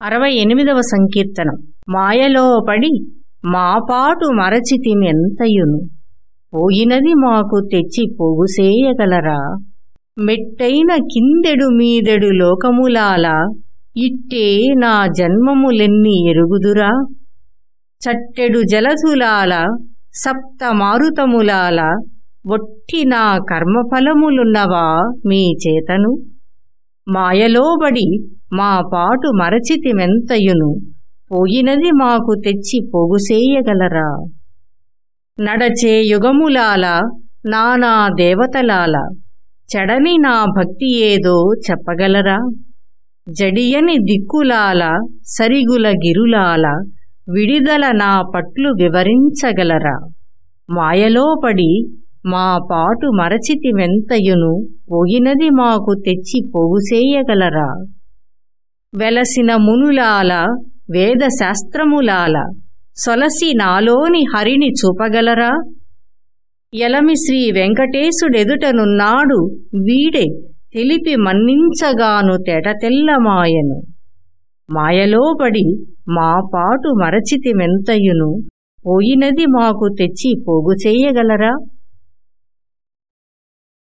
అరవై ఎనిమిదవ సంకీర్తనం. మాయలో పడి మాపాటు మరచితిమెంతయును పోయినది మాకు తెచ్చి పోగుసేయగలరా మెట్టైన కిందెడు మీదెడు లోకములాల ఇట్టే నా జన్మములెన్ని ఎరుగుదురా? చట్టెడు జలధులాల సప్త మారుతములాల ఒట్టి నా కర్మఫలములున్నవా మీ చేతను? మాయలోబడి మా పాటు మరచితిమెంతయును? పోయినది మాకు తెచ్చి పోగుసేయగలరా నడచే యుగములాల నానా దేవతలాల చెడని నా భక్తి ఏదో చెప్పగలరా? జడియని దిక్కులాల సరిగుల గిరులాల విడిదల నా పట్లు వివరించగలరా? మాయలో పడి మా పాటు మరచితివెంతయును పోయినది మాకు తెచ్చి పోగుసేయగలరా వెలసిన మునులాల వేదశాస్త్రములాల సొలసి నాలోని హరిని చూపగలరా? ఎలమి శ్రీ వెంకటేశుడెదుటనున్నాడు వీడే తెలిపి మన్నించగాను తెటతెల్లమాయను. మాయలోబడి మా పాటు మరచితిమెంతయును పోయినది మాకు తెచ్చి పోగుచేయగలరా?